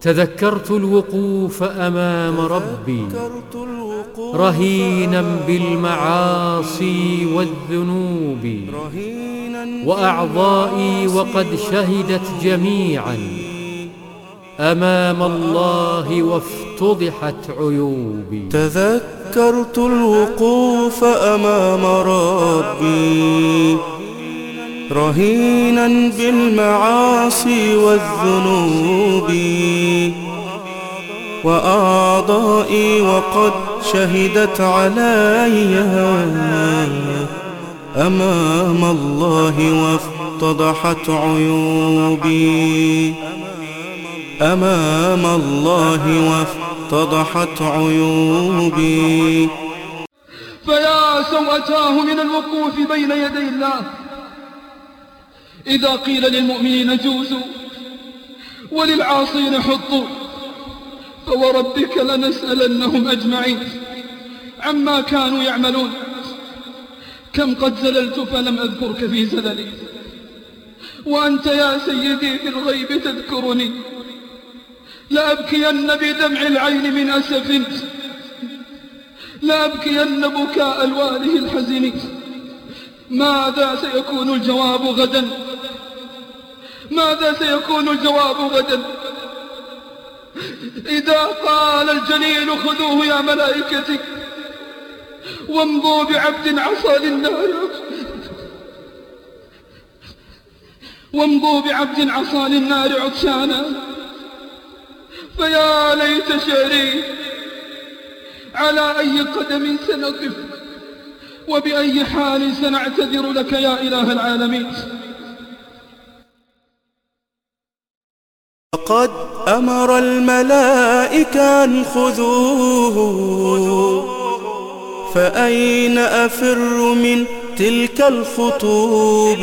تذكرت الوقوف أمام ربي رهينا بالمعاصي والذنوب وأعضائي وقد شهدت جميعا أمام الله وافتضحت عيوبي. تذكرت الوقوف أمام ربي. رهينا بالمعاصي والذنوب وأعضائي وقد شهدت علي أمام الله وافتضحت عيوبي. أمام الله وافتضحت عيوبي. فيا سوءتاه من الوقوف بين يدي الله. إذا قيل للمؤمنين جوزوا وللعاصين حطوا فوربك لنسألنهم أجمعين عما كانوا يعملون كم قد زللت فلم أذكرك في زللي وأنت يا سيدي في الغيب تذكرني لأبكين بدمع العين من أسف لأبكين بكاء الواله الحزن ماذا سيكون الجواب غدا ماذا سيكون الجواب غدا؟ إذا قال الجليل خذوه يا ملائكتي وامضوا بعبد عصى للنار. وامضوا بعبد عصى للنار عطشانا. فيا ليت شعري على أي قدم سنقف وبأي حال سنعتذر لك يا إله العالمين. قد أمر الملائكة أن خذوه. فأين أفر من تلك الخطوب؟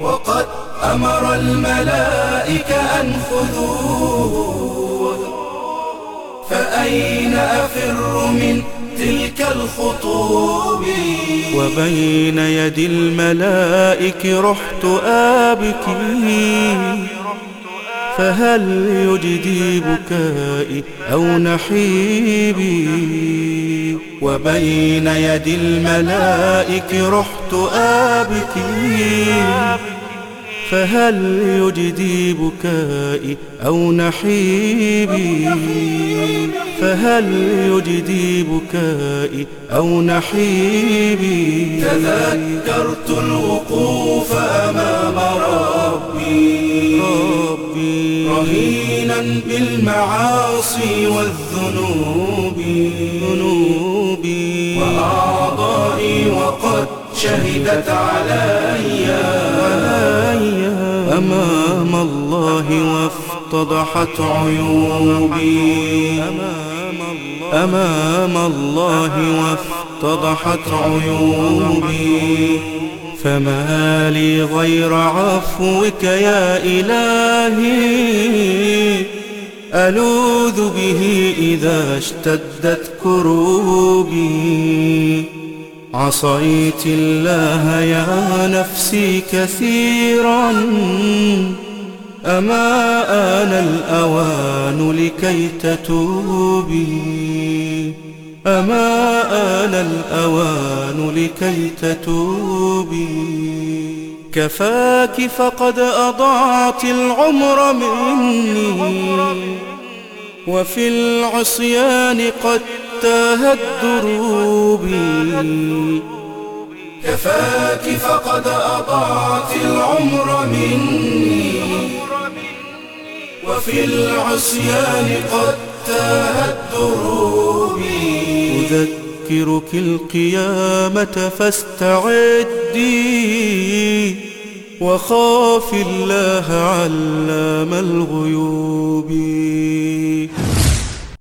وقد أمر الملائكة أن خذوه. فأين أفر من تلك الخطوب؟ وبين يدي الملائك رحت آبكي. فهل يجدي بكائي أو نحيبي؟ وبين يدي الملائك رحت آبكي. فهل يجدي بكائي أو نحيبي؟ فهل يجدي بكائي أو نحيبي؟ تذكرت الوقوف أمام ربي. ربي. رهينا بالمعاصي والذنوب. ذنوبي وأعضائي وقد شهدت علي. أمام الله وافتضحت عيوبي. أمام الله وافتضحت عيوبي. فما لي غير عفوك يا إلهي. ألوذ به إذا اشتدت كروبي. عصيت الله يا نفسي كثيرا أما آن الأوان لكي تتوبي؟ أما آن الأوان لكي تتوبي؟ كفاك فقد أضعت العمر مني وفي العصيان قد تاهت دروبي كفاك فقد أضعت العمر مني. وفي العصيان قد تاهت دروبي أذكرك القيامة فاستعدي وخاف الله علام الغيوب.